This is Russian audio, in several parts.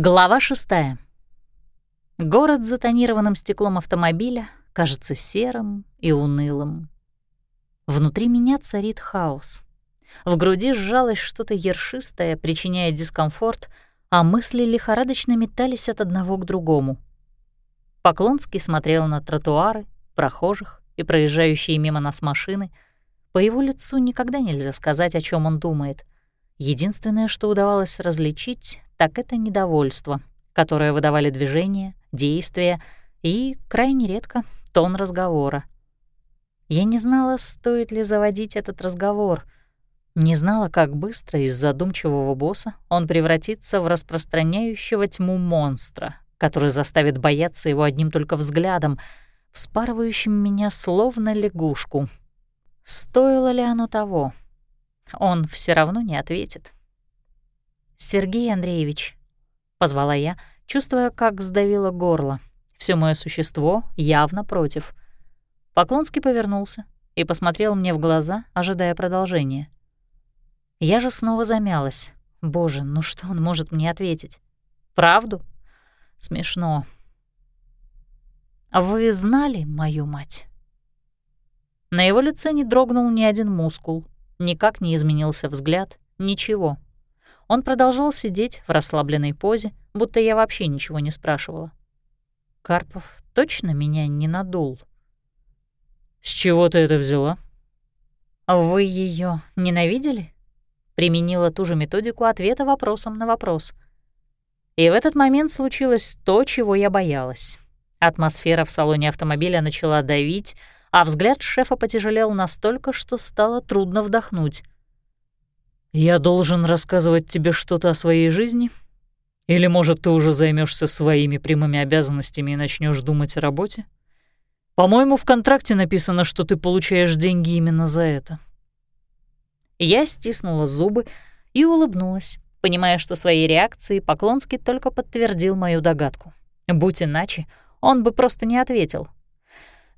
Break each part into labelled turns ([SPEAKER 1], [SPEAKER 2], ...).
[SPEAKER 1] Глава шестая. Город с затонированным стеклом автомобиля кажется серым и унылым. Внутри меня царит хаос. В груди сжалось что-то ершистое, причиняя дискомфорт, а мысли лихорадочно метались от одного к другому. Поклонский смотрел на тротуары, прохожих и проезжающие мимо нас машины. По его лицу никогда нельзя сказать, о чем он думает. Единственное, что удавалось различить, так это недовольство, которое выдавали движения, действия и, крайне редко, тон разговора. Я не знала, стоит ли заводить этот разговор. Не знала, как быстро из задумчивого босса он превратится в распространяющего тьму монстра, который заставит бояться его одним только взглядом, вспарывающим меня словно лягушку. Стоило ли оно того? Он все равно не ответит. «Сергей Андреевич», — позвала я, чувствуя, как сдавило горло. Все мое существо явно против. Поклонский повернулся и посмотрел мне в глаза, ожидая продолжения. Я же снова замялась. Боже, ну что он может мне ответить? Правду? Смешно. «Вы знали мою мать?» На его лице не дрогнул ни один мускул, никак не изменился взгляд, ничего. Он продолжал сидеть в расслабленной позе, будто я вообще ничего не спрашивала. Карпов точно меня не надул.
[SPEAKER 2] «С чего ты это взяла?»
[SPEAKER 1] «Вы ее ненавидели?» Применила ту же методику ответа вопросом на вопрос. И в этот момент случилось то, чего я боялась. Атмосфера в салоне автомобиля начала давить, а взгляд шефа потяжелел настолько, что стало трудно вдохнуть.
[SPEAKER 2] «Я должен рассказывать тебе что-то о своей жизни? Или, может, ты уже займешься своими прямыми обязанностями и начнешь думать о работе? По-моему, в контракте написано, что ты получаешь деньги именно за это».
[SPEAKER 1] Я стиснула зубы и улыбнулась, понимая, что своей реакцией Поклонский только подтвердил мою догадку. Будь иначе, он бы просто не ответил.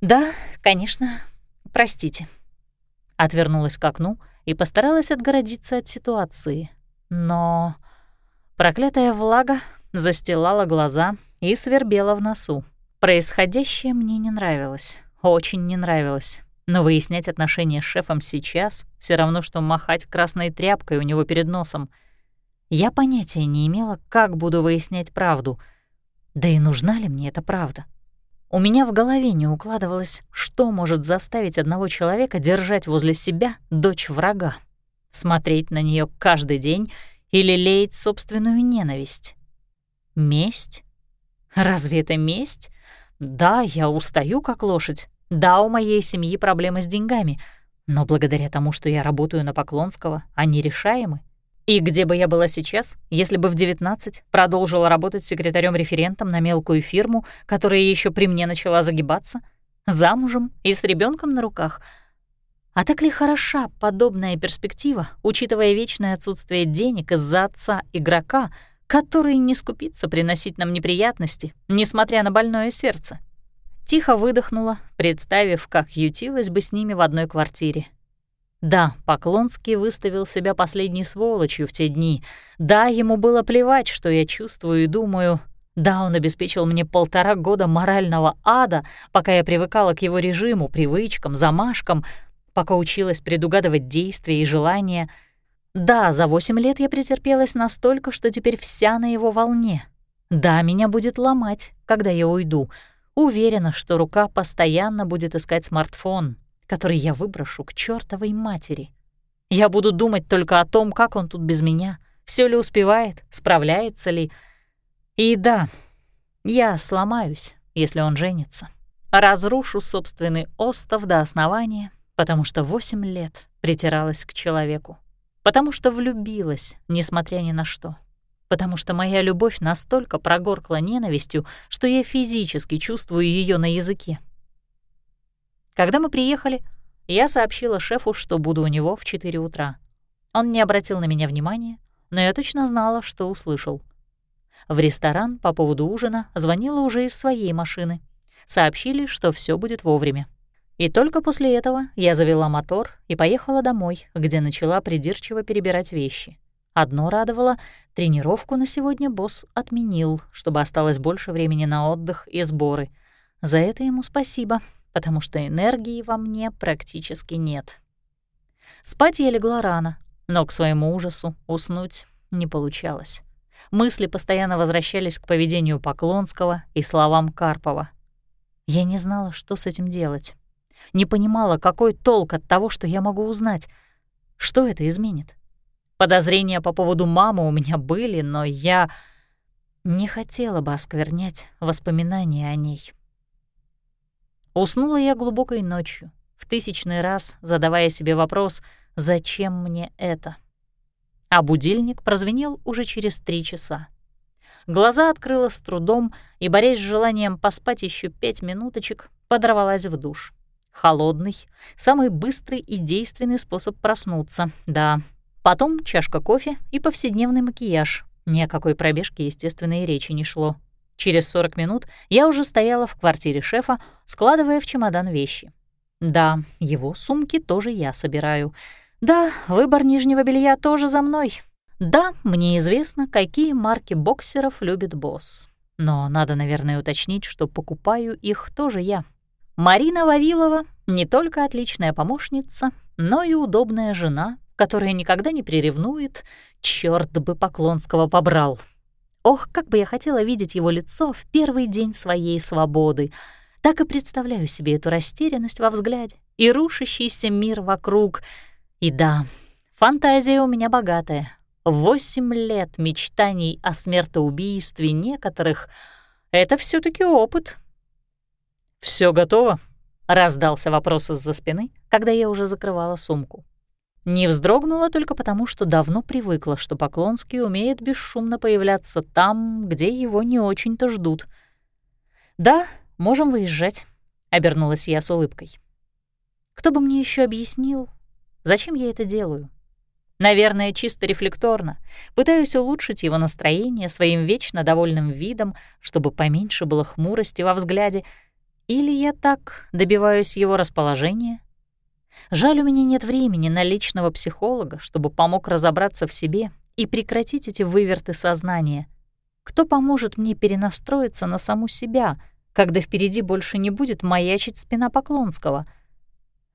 [SPEAKER 1] «Да, конечно, простите». Отвернулась к окну и постаралась отгородиться от ситуации. Но проклятая влага застилала глаза и свербела в носу. Происходящее мне не нравилось, очень не нравилось. Но выяснять отношения с шефом сейчас все равно, что махать красной тряпкой у него перед носом. Я понятия не имела, как буду выяснять правду. Да и нужна ли мне эта правда? У меня в голове не укладывалось, что может заставить одного человека держать возле себя дочь врага, смотреть на нее каждый день или леять собственную ненависть. Месть? Разве это месть? Да, я устаю как лошадь. Да, у моей семьи проблемы с деньгами, но благодаря тому, что я работаю на Поклонского, они решаемы. И где бы я была сейчас, если бы в 19 продолжила работать секретарем-референтом на мелкую фирму, которая еще при мне начала загибаться, замужем и с ребенком на руках? А так ли хороша подобная перспектива, учитывая вечное отсутствие денег из-за отца игрока, который не скупится приносить нам неприятности, несмотря на больное сердце? Тихо выдохнула, представив, как ютилась бы с ними в одной квартире, да, Поклонский выставил себя последней сволочью в те дни. Да, ему было плевать, что я чувствую и думаю. Да, он обеспечил мне полтора года морального ада, пока я привыкала к его режиму, привычкам, замашкам, пока училась предугадывать действия и желания. Да, за восемь лет я претерпелась настолько, что теперь вся на его волне. Да, меня будет ломать, когда я уйду. Уверена, что рука постоянно будет искать смартфон, который я выброшу к чертовой матери. Я буду думать только о том, как он тут без меня, все ли успевает, справляется ли. И да, я сломаюсь, если он женится. Разрушу собственный остов до основания, потому что восемь лет притиралась к человеку. Потому что влюбилась, несмотря ни на что. Потому что моя любовь настолько прогоркла ненавистью, что я физически чувствую ее на языке. Когда мы приехали, я сообщила шефу, что буду у него в 4 утра. Он не обратил на меня внимания, но я точно знала, что услышал. В ресторан по поводу ужина звонила уже из своей машины. Сообщили, что все будет вовремя. И только после этого я завела мотор и поехала домой, где начала придирчиво перебирать вещи. Одно радовало — тренировку на сегодня босс отменил, чтобы осталось больше времени на отдых и сборы. За это ему спасибо, потому что энергии во мне практически нет. Спать я легла рано, но к своему ужасу уснуть не получалось. Мысли постоянно возвращались к поведению Поклонского и словам Карпова. Я не знала, что с этим делать. Не понимала, какой толк от того, что я могу узнать. Что это изменит? Подозрения по поводу мамы у меня были, но я не хотела бы осквернять воспоминания о ней. Уснула я глубокой ночью, в тысячный раз задавая себе вопрос, зачем мне это? А будильник прозвенел уже через три часа. Глаза открыла с трудом и, борясь с желанием поспать еще пять минуточек, подорвалась в душ. Холодный, самый быстрый и действенный способ проснуться, да. Потом чашка кофе и повседневный макияж. Ни о какой пробежке, естественно, и речи не шло. Через 40 минут я уже стояла в квартире шефа, складывая в чемодан вещи. Да, его сумки тоже я собираю. Да, выбор нижнего белья тоже за мной. Да, мне известно, какие марки боксеров любит босс. Но надо, наверное, уточнить, что покупаю их тоже я. Марина Вавилова не только отличная помощница, но и удобная жена, которая никогда не приревнует. Чёрт бы Поклонского побрал. Ох, как бы я хотела видеть его лицо в первый день своей свободы. Так и представляю себе эту растерянность во взгляде и рушащийся мир вокруг. И да, фантазия у меня богатая. Восемь лет мечтаний о смертоубийстве некоторых — это все таки опыт, все готово?» — раздался вопрос из-за спины, когда я уже закрывала сумку. Не вздрогнула только потому, что давно привыкла, что Поклонский умеет бесшумно появляться там, где его не очень-то ждут. «Да, можем выезжать», — обернулась я с улыбкой. «Кто бы мне еще объяснил, зачем я это делаю?» Наверное, чисто рефлекторно. Пытаюсь улучшить его настроение своим вечно довольным видом, чтобы поменьше было хмурости во взгляде, или я так добиваюсь его расположения? Жаль, у меня нет времени на личного психолога, чтобы помог разобраться в себе и прекратить эти выверты сознания. Кто поможет мне перенастроиться на саму себя, когда впереди больше не будет маячить спина Поклонского?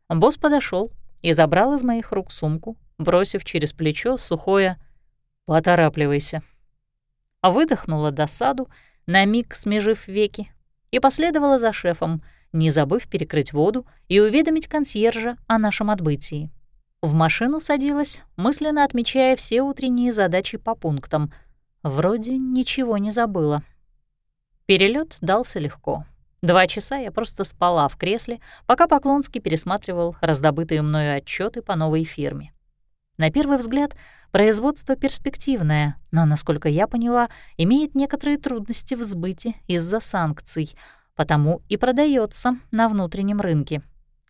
[SPEAKER 1] Босс подошел и забрал из моих рук сумку, бросив через плечо сухое «поторапливайся». Выдохнула досаду, на миг смежив веки, и последовала за шефом, не забыв перекрыть воду и уведомить консьержа о нашем отбытии. В машину садилась, мысленно отмечая все утренние задачи по пунктам. Вроде ничего не забыла. Перелет дался легко. Два часа я просто спала в кресле, пока Поклонский пересматривал раздобытые мною отчеты по новой фирме. На первый взгляд, производство перспективное, но, насколько я поняла, имеет некоторые трудности в сбыте из-за санкций, потому и продается на внутреннем рынке.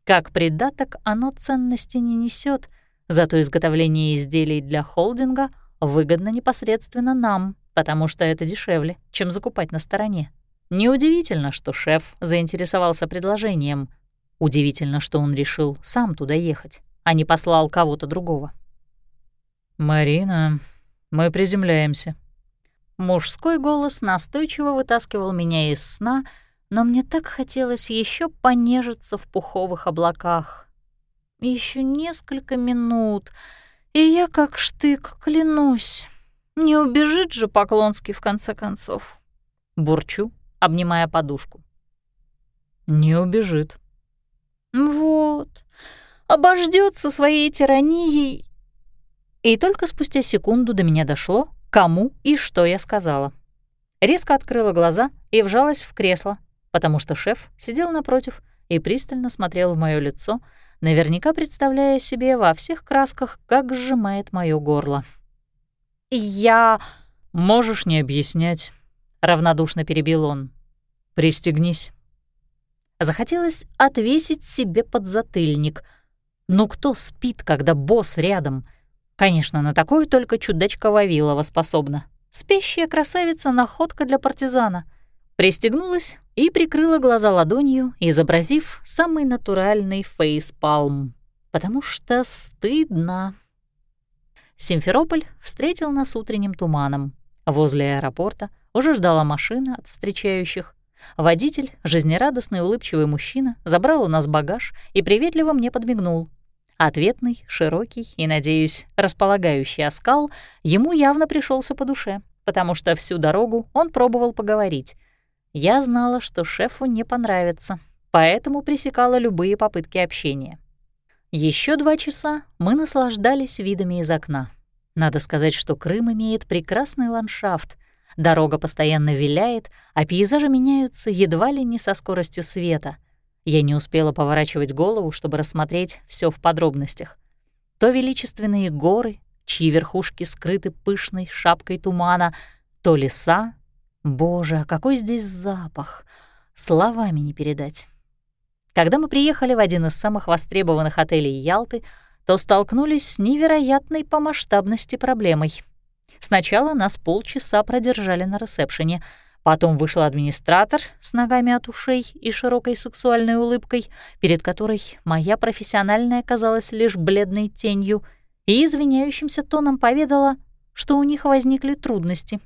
[SPEAKER 1] Как придаток оно ценности не несет, зато изготовление изделий для холдинга выгодно непосредственно нам, потому что это дешевле, чем закупать на стороне. Неудивительно, что шеф заинтересовался предложением. Удивительно, что он решил сам туда ехать, а не послал кого-то другого.
[SPEAKER 2] «Марина, мы приземляемся».
[SPEAKER 1] Мужской голос настойчиво вытаскивал меня из сна, но мне так хотелось еще понежиться в пуховых облаках. Еще несколько минут, и я как штык, клянусь. Не убежит же Поклонский в конце концов. Бурчу, обнимая подушку.
[SPEAKER 2] Не убежит.
[SPEAKER 1] Вот, обождется своей тиранией и только спустя секунду до меня дошло, кому и что я сказала. Резко открыла глаза и вжалась в кресло, потому что шеф сидел напротив и пристально смотрел в мое лицо, наверняка представляя себе во всех красках, как сжимает мое горло. «Я...»
[SPEAKER 2] «Можешь не объяснять», — равнодушно перебил он. «Пристегнись».
[SPEAKER 1] Захотелось отвесить себе подзатыльник. Ну кто спит, когда босс рядом? Конечно, на такое только чудачка Вавилова способна. Спящая красавица — находка для партизана. Пристегнулась и прикрыла глаза ладонью, изобразив самый натуральный фейспалм. Потому что стыдно. Симферополь встретил нас утренним туманом. Возле аэропорта уже ждала машина от встречающих. Водитель, жизнерадостный улыбчивый мужчина, забрал у нас багаж и приветливо мне подмигнул. Ответный, широкий и, надеюсь, располагающий оскал ему явно пришелся по душе, потому что всю дорогу он пробовал поговорить. Я знала, что шефу не понравится, поэтому пресекала любые попытки общения. Еще два часа мы наслаждались видами из окна. Надо сказать, что Крым имеет прекрасный ландшафт. Дорога постоянно виляет, а пейзажи меняются едва ли не со скоростью света. Я не успела поворачивать голову, чтобы рассмотреть все в подробностях. То величественные горы, чьи верхушки скрыты пышной шапкой тумана, то леса. Боже, а какой здесь запах! Словами не передать. Когда мы приехали в один из самых востребованных отелей Ялты, то столкнулись с невероятной по масштабности проблемой. Сначала нас полчаса продержали на ресепшене, потом вышел администратор с ногами от ушей и широкой сексуальной улыбкой, перед которой моя профессиональная казалась лишь бледной тенью, и извиняющимся тоном поведала, что у них возникли трудности.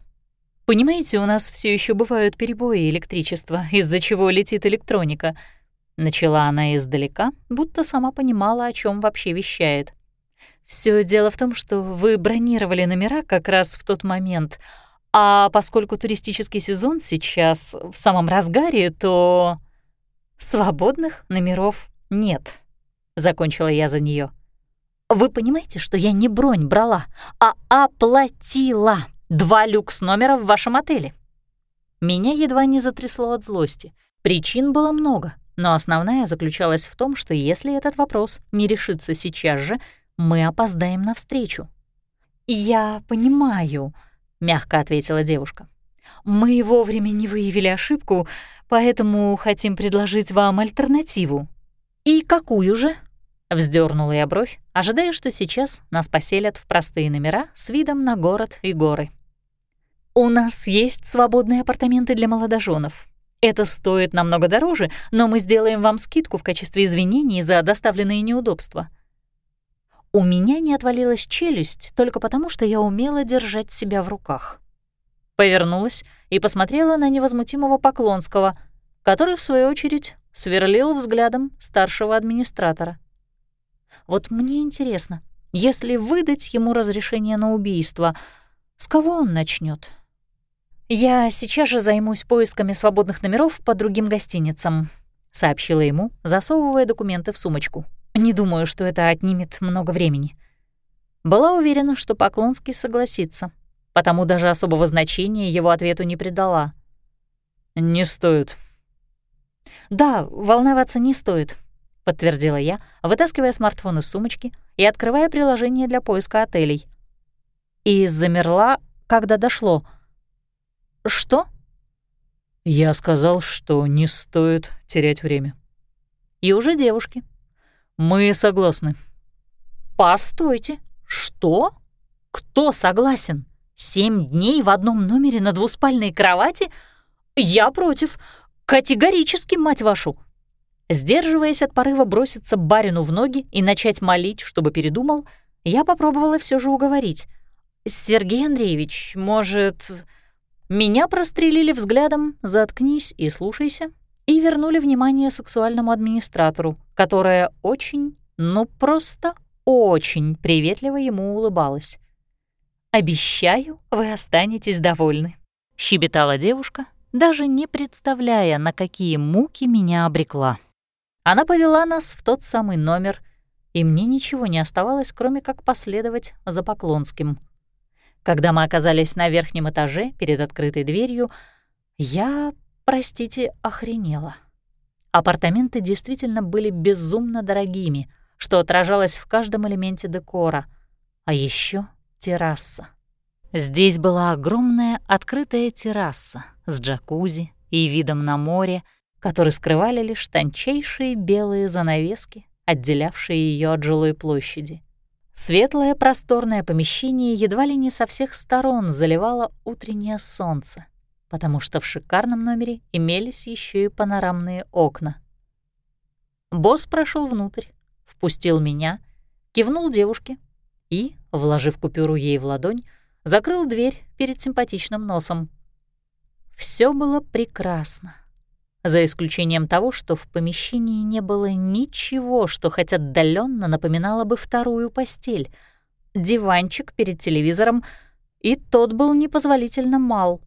[SPEAKER 1] «Понимаете, у нас все еще бывают перебои электричества, из-за чего летит электроника», Начала она издалека, будто сама понимала, о чем вообще вещает. Все дело в том, что вы бронировали номера как раз в тот момент, а поскольку туристический сезон сейчас в самом разгаре, то свободных номеров нет. Закончила я за нее. Вы понимаете, что я не бронь брала, а оплатила два люкс номера в вашем отеле? Меня едва не затрясло от злости. Причин было много, но основная заключалась в том, что если этот вопрос не решится сейчас же, мы опоздаем на встречу. «Я понимаю», — мягко ответила девушка. «Мы вовремя не выявили ошибку, поэтому хотим предложить вам альтернативу». «И какую же?» — вздернула я бровь, ожидая, что сейчас нас поселят в простые номера с видом на город и горы. «У нас есть свободные апартаменты для молодоженов. Это стоит намного дороже, но мы сделаем вам скидку в качестве извинений за доставленные неудобства. У меня не отвалилась челюсть только потому, что я умела держать себя в руках. Повернулась и посмотрела на невозмутимого Поклонского, который, в свою очередь, сверлил взглядом старшего администратора. Вот мне интересно, если выдать ему разрешение на убийство, с кого он начнет? «Я сейчас же займусь поисками свободных номеров по другим гостиницам», — сообщила ему, засовывая документы в сумочку. «Не думаю, что это отнимет много времени». Была уверена, что Поклонский согласится, потому даже особого значения его ответу не придала. «Не стоит». «Да, волноваться не стоит», — подтвердила я, вытаскивая смартфон из сумочки и открывая приложение для поиска отелей. И замерла, когда дошло — «Что?»
[SPEAKER 2] Я сказал, что не стоит терять время.
[SPEAKER 1] И уже девушки.
[SPEAKER 2] Мы согласны.
[SPEAKER 1] Постойте, что? Кто согласен? Семь дней в одном номере на двуспальной кровати? Я против. Категорически, мать вашу. Сдерживаясь от порыва броситься барину в ноги и начать молить, чтобы передумал, я попробовала все же уговорить. «Сергей Андреевич, может...» Меня прострелили взглядом «заткнись и слушайся» и вернули внимание сексуальному администратору, которая очень, ну просто очень приветливо ему улыбалась. «Обещаю, вы останетесь довольны», — щебетала девушка, даже не представляя, на какие муки меня обрекла. Она повела нас в тот самый номер, и мне ничего не оставалось, кроме как последовать за Поклонским — когда мы оказались на верхнем этаже перед открытой дверью, я, простите, охренела. Апартаменты действительно были безумно дорогими, что отражалось в каждом элементе декора. А еще терраса. Здесь была огромная открытая терраса с джакузи и видом на море, который скрывали лишь тончайшие белые занавески, отделявшие ее от жилой площади. Светлое просторное помещение едва ли не со всех сторон заливало утреннее солнце, потому что в шикарном номере имелись еще и панорамные окна. Босс прошел внутрь, впустил меня, кивнул девушке и, вложив купюру ей в ладонь, закрыл дверь перед симпатичным носом. Все было прекрасно, за исключением того, что в помещении не было ничего, что хоть отдаленно напоминало бы вторую постель. Диванчик перед телевизором, и тот был непозволительно мал.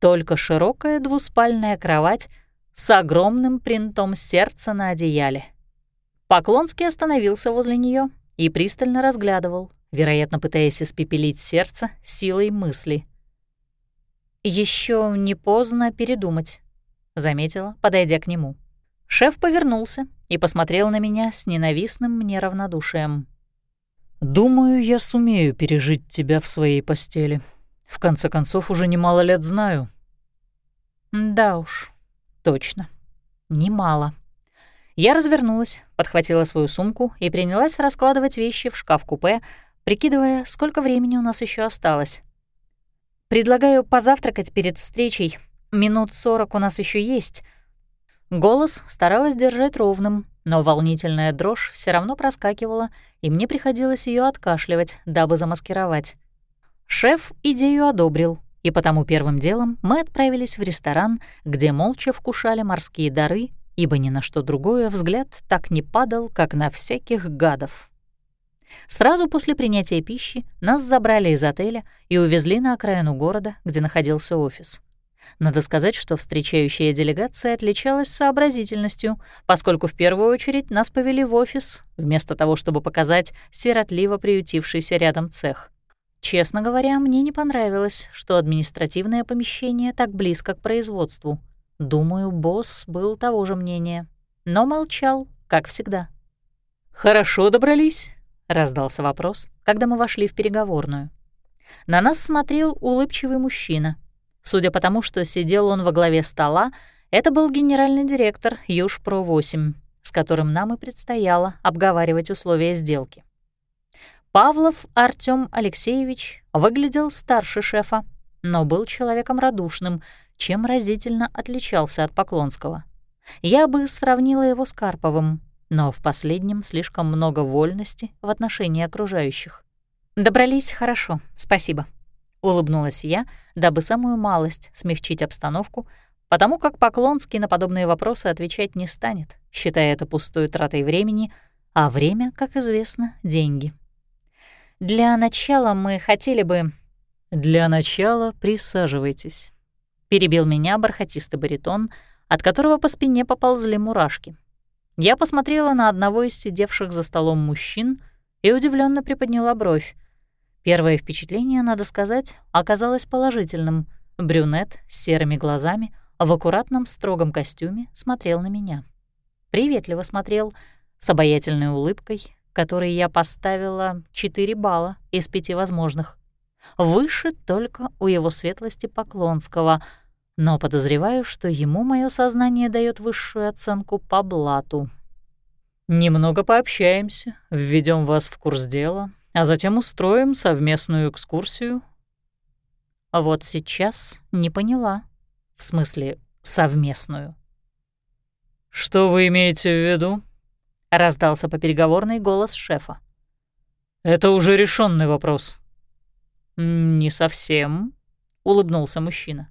[SPEAKER 1] Только широкая двуспальная кровать с огромным принтом сердца на одеяле. Поклонский остановился возле нее и пристально разглядывал, вероятно, пытаясь испепелить сердце силой мысли. Еще не поздно передумать», — заметила, подойдя к нему. Шеф повернулся и посмотрел на меня с ненавистным мне равнодушием.
[SPEAKER 2] «Думаю, я сумею пережить тебя в своей постели. В конце концов, уже немало лет знаю».
[SPEAKER 1] «Да уж, точно. Немало». Я развернулась, подхватила свою сумку и принялась раскладывать вещи в шкаф-купе, прикидывая, сколько времени у нас еще осталось. «Предлагаю позавтракать перед встречей. Минут сорок у нас еще есть». Голос старалась держать ровным, но волнительная дрожь все равно проскакивала, и мне приходилось ее откашливать, дабы замаскировать. Шеф идею одобрил, и потому первым делом мы отправились в ресторан, где молча вкушали морские дары ибо ни на что другое взгляд так не падал, как на всяких гадов. Сразу после принятия пищи нас забрали из отеля и увезли на окраину города, где находился офис. Надо сказать, что встречающая делегация отличалась сообразительностью, поскольку в первую очередь нас повели в офис, вместо того, чтобы показать сиротливо приютившийся рядом цех. Честно говоря, мне не понравилось, что административное помещение так близко к производству — Думаю, босс был того же мнения, но молчал, как всегда.
[SPEAKER 2] «Хорошо добрались?»
[SPEAKER 1] — раздался вопрос, когда мы вошли в переговорную. На нас смотрел улыбчивый мужчина. Судя по тому, что сидел он во главе стола, это был генеральный директор Южпро-8, с которым нам и предстояло обговаривать условия сделки. Павлов Артём Алексеевич выглядел старше шефа, но был человеком радушным, чем разительно отличался от Поклонского. Я бы сравнила его с Карповым, но в последнем слишком много вольности в отношении окружающих. «Добрались хорошо, спасибо», — улыбнулась я, дабы самую малость смягчить обстановку, потому как Поклонский на подобные вопросы отвечать не станет, считая это пустой тратой времени, а время, как известно, — деньги. «Для начала мы хотели бы...»
[SPEAKER 2] «Для начала присаживайтесь».
[SPEAKER 1] Перебил меня бархатистый баритон, от которого по спине поползли мурашки. Я посмотрела на одного из сидевших за столом мужчин и удивленно приподняла бровь. Первое впечатление, надо сказать, оказалось положительным. Брюнет с серыми глазами в аккуратном строгом костюме смотрел на меня. Приветливо смотрел, с обаятельной улыбкой, которой я поставила 4 балла из пяти возможных. Выше только у его светлости Поклонского, но подозреваю, что ему мое сознание дает высшую оценку по блату.
[SPEAKER 2] «Немного пообщаемся, введем вас в курс дела, а затем устроим совместную экскурсию».
[SPEAKER 1] Вот сейчас не поняла. В смысле, совместную.
[SPEAKER 2] «Что вы имеете в виду?»
[SPEAKER 1] — раздался по переговорной голос шефа.
[SPEAKER 2] «Это уже решенный вопрос»,
[SPEAKER 1] «Не совсем», — улыбнулся мужчина.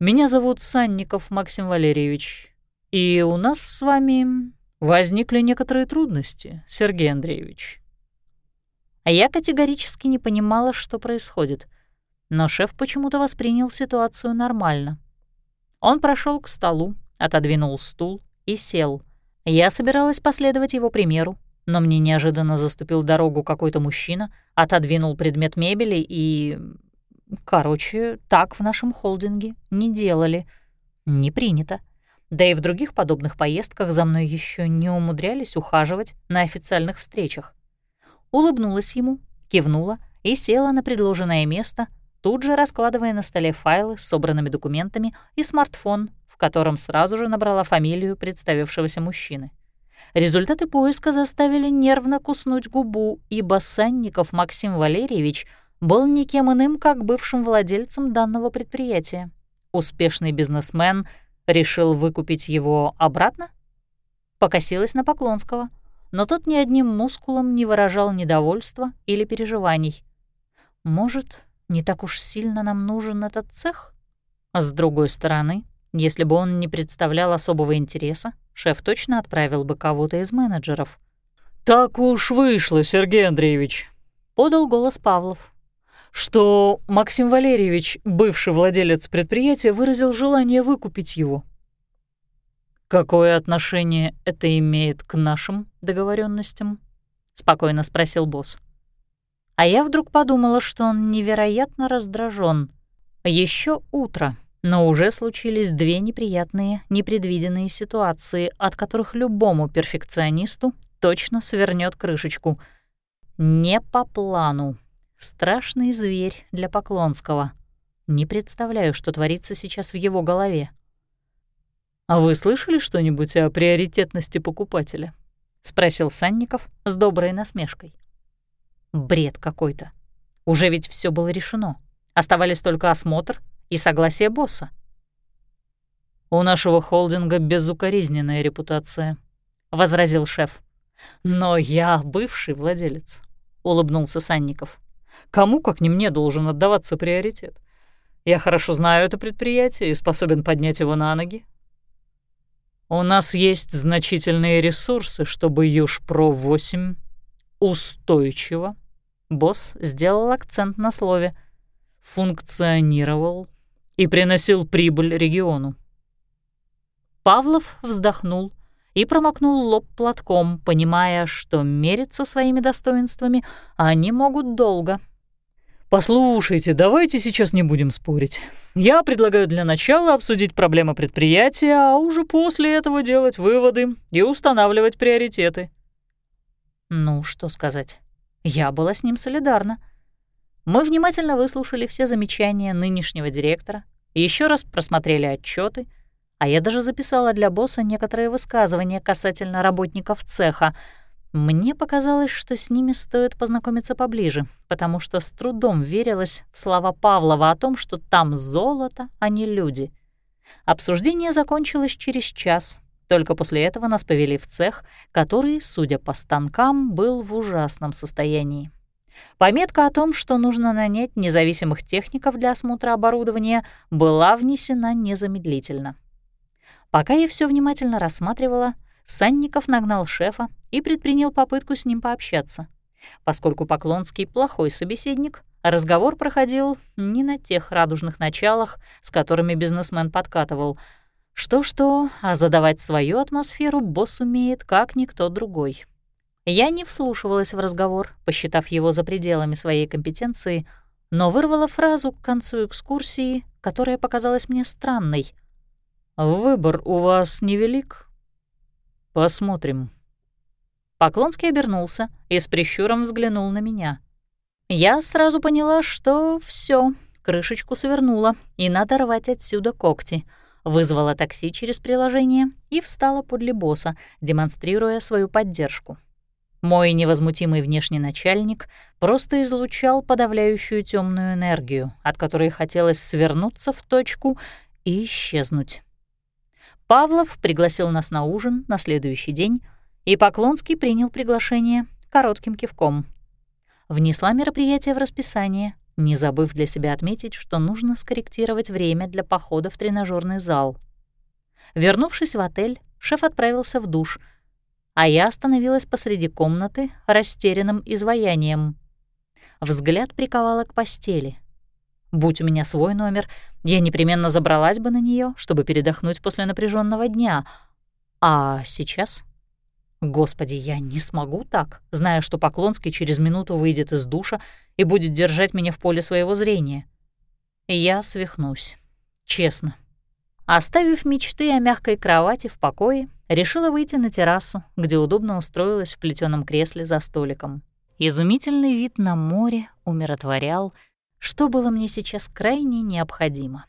[SPEAKER 1] «Меня зовут Санников Максим Валерьевич, и у нас с вами возникли некоторые трудности, Сергей Андреевич». А я категорически не понимала, что происходит, но шеф почему-то воспринял ситуацию нормально. Он прошел к столу, отодвинул стул и сел. Я собиралась последовать его примеру, но мне неожиданно заступил дорогу какой-то мужчина, отодвинул предмет мебели и... Короче, так в нашем холдинге не делали. Не принято. Да и в других подобных поездках за мной еще не умудрялись ухаживать на официальных встречах. Улыбнулась ему, кивнула и села на предложенное место, тут же раскладывая на столе файлы с собранными документами и смартфон, в котором сразу же набрала фамилию представившегося мужчины. Результаты поиска заставили нервно куснуть губу, ибо Санников Максим Валерьевич был никем иным, как бывшим владельцем данного предприятия. Успешный бизнесмен решил выкупить его обратно? Покосилась на Поклонского. Но тот ни одним мускулом не выражал недовольства или переживаний. Может, не так уж сильно нам нужен этот цех? А с другой стороны, если бы он не представлял особого интереса, шеф точно отправил бы кого-то из менеджеров.
[SPEAKER 2] «Так уж вышло, Сергей Андреевич», — подал голос Павлов, «что Максим Валерьевич, бывший владелец предприятия, выразил желание выкупить его». «Какое отношение это имеет к нашим договоренностям? спокойно спросил босс.
[SPEAKER 1] А я вдруг подумала, что он невероятно раздражен. Еще утро, но уже случились две неприятные, непредвиденные ситуации, от которых любому перфекционисту точно свернет крышечку. Не по плану. Страшный зверь для Поклонского. Не представляю, что творится сейчас в его голове.
[SPEAKER 2] «А вы слышали что-нибудь о приоритетности покупателя?» — спросил Санников с доброй насмешкой.
[SPEAKER 1] Бред какой-то. Уже ведь все было решено. Оставались только осмотр и согласие босса.
[SPEAKER 2] «У нашего холдинга безукоризненная репутация», — возразил шеф. «Но я бывший владелец», — улыбнулся Санников. «Кому, как не мне, должен отдаваться приоритет? Я хорошо знаю это предприятие и способен поднять его на ноги, у нас есть значительные ресурсы, чтобы Южпро-8 устойчиво, босс сделал акцент на слове, функционировал и приносил прибыль региону.
[SPEAKER 1] Павлов вздохнул и промокнул лоб платком, понимая, что мериться своими достоинствами они могут долго —
[SPEAKER 2] «Послушайте, давайте сейчас не будем спорить. Я предлагаю для начала обсудить проблемы предприятия, а уже после этого делать выводы и устанавливать приоритеты».
[SPEAKER 1] Ну, что сказать. Я была с ним солидарна. Мы внимательно выслушали все замечания нынешнего директора, еще раз просмотрели отчеты, а я даже записала для босса некоторые высказывания касательно работников цеха — мне показалось, что с ними стоит познакомиться поближе, потому что с трудом верилось в слова Павлова о том, что там золото, а не люди. Обсуждение закончилось через час. Только после этого нас повели в цех, который, судя по станкам, был в ужасном состоянии. Пометка о том, что нужно нанять независимых техников для осмотра оборудования, была внесена незамедлительно. Пока я все внимательно рассматривала, Санников нагнал шефа и предпринял попытку с ним пообщаться. Поскольку Поклонский плохой собеседник, разговор проходил не на тех радужных началах, с которыми бизнесмен подкатывал. Что-что, а задавать свою атмосферу босс умеет, как никто другой. Я не вслушивалась в разговор, посчитав его за пределами своей компетенции, но вырвала фразу к концу экскурсии, которая показалась мне странной.
[SPEAKER 2] «Выбор у вас невелик, «Посмотрим».
[SPEAKER 1] Поклонский обернулся и с прищуром взглянул на меня. Я сразу поняла, что все, крышечку свернула, и надо рвать отсюда когти. Вызвала такси через приложение и встала подле босса, демонстрируя свою поддержку. Мой невозмутимый внешний начальник просто излучал подавляющую темную энергию, от которой хотелось свернуться в точку и исчезнуть. Павлов пригласил нас на ужин на следующий день, и Поклонский принял приглашение коротким кивком. Внесла мероприятие в расписание, не забыв для себя отметить, что нужно скорректировать время для похода в тренажерный зал. Вернувшись в отель, шеф отправился в душ, а я остановилась посреди комнаты растерянным изваянием. Взгляд приковала к постели. Будь у меня свой номер, я непременно забралась бы на нее, чтобы передохнуть после напряженного дня. А сейчас? Господи, я не смогу так, зная, что Поклонский через минуту выйдет из душа и будет держать меня в поле своего зрения. Я свихнусь. Честно. Оставив мечты о мягкой кровати в покое, решила выйти на террасу, где удобно устроилась в плетеном кресле за столиком. Изумительный вид на море умиротворял — что было мне сейчас крайне необходимо.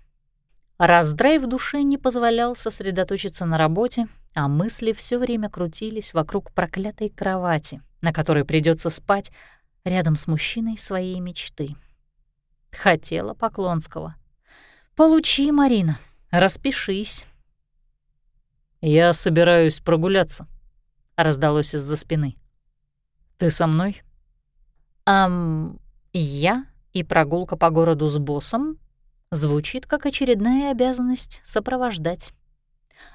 [SPEAKER 1] Раздрай в душе не позволял сосредоточиться на работе, а мысли все время крутились вокруг проклятой кровати, на которой придется спать рядом с мужчиной своей мечты. Хотела Поклонского. «Получи, Марина, распишись».
[SPEAKER 2] «Я собираюсь прогуляться», —
[SPEAKER 1] раздалось из-за спины.
[SPEAKER 2] «Ты со мной?»
[SPEAKER 1] «Ам, я и прогулка по городу с боссом звучит как очередная обязанность сопровождать».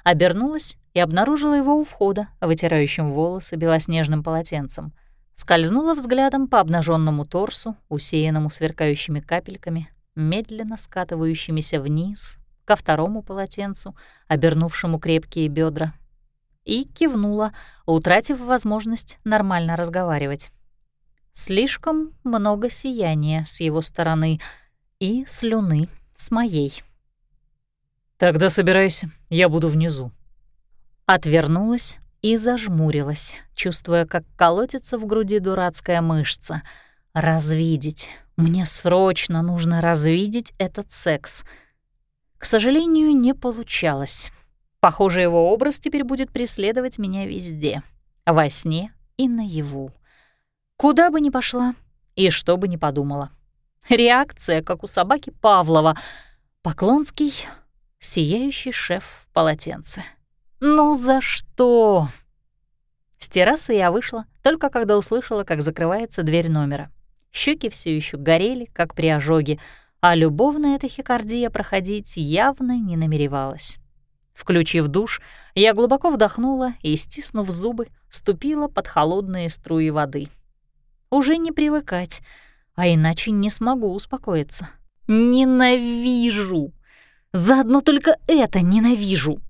[SPEAKER 1] Обернулась и обнаружила его у входа, вытирающим волосы белоснежным полотенцем. Скользнула взглядом по обнаженному торсу, усеянному сверкающими капельками, медленно скатывающимися вниз ко второму полотенцу, обернувшему крепкие бедра, и кивнула, утратив возможность нормально разговаривать. Слишком много сияния с его стороны и слюны с моей.
[SPEAKER 2] «Тогда собирайся, я буду внизу».
[SPEAKER 1] Отвернулась и зажмурилась, чувствуя, как колотится в груди дурацкая мышца. «Развидеть. Мне срочно нужно развидеть этот секс». К сожалению, не получалось. Похоже, его образ теперь будет преследовать меня везде. Во сне и наяву. Куда бы ни пошла и что бы ни подумала. Реакция, как у собаки Павлова. Поклонский сияющий шеф в полотенце. «Ну за что?» С террасы я вышла, только когда услышала, как закрывается дверь номера. Щеки все еще горели, как при ожоге, а любовная тахикардия проходить явно не намеревалась. Включив душ, я глубоко вдохнула и, стиснув зубы, ступила под холодные струи воды. Уже не привыкать, а иначе не смогу успокоиться. Ненавижу! Заодно только это ненавижу.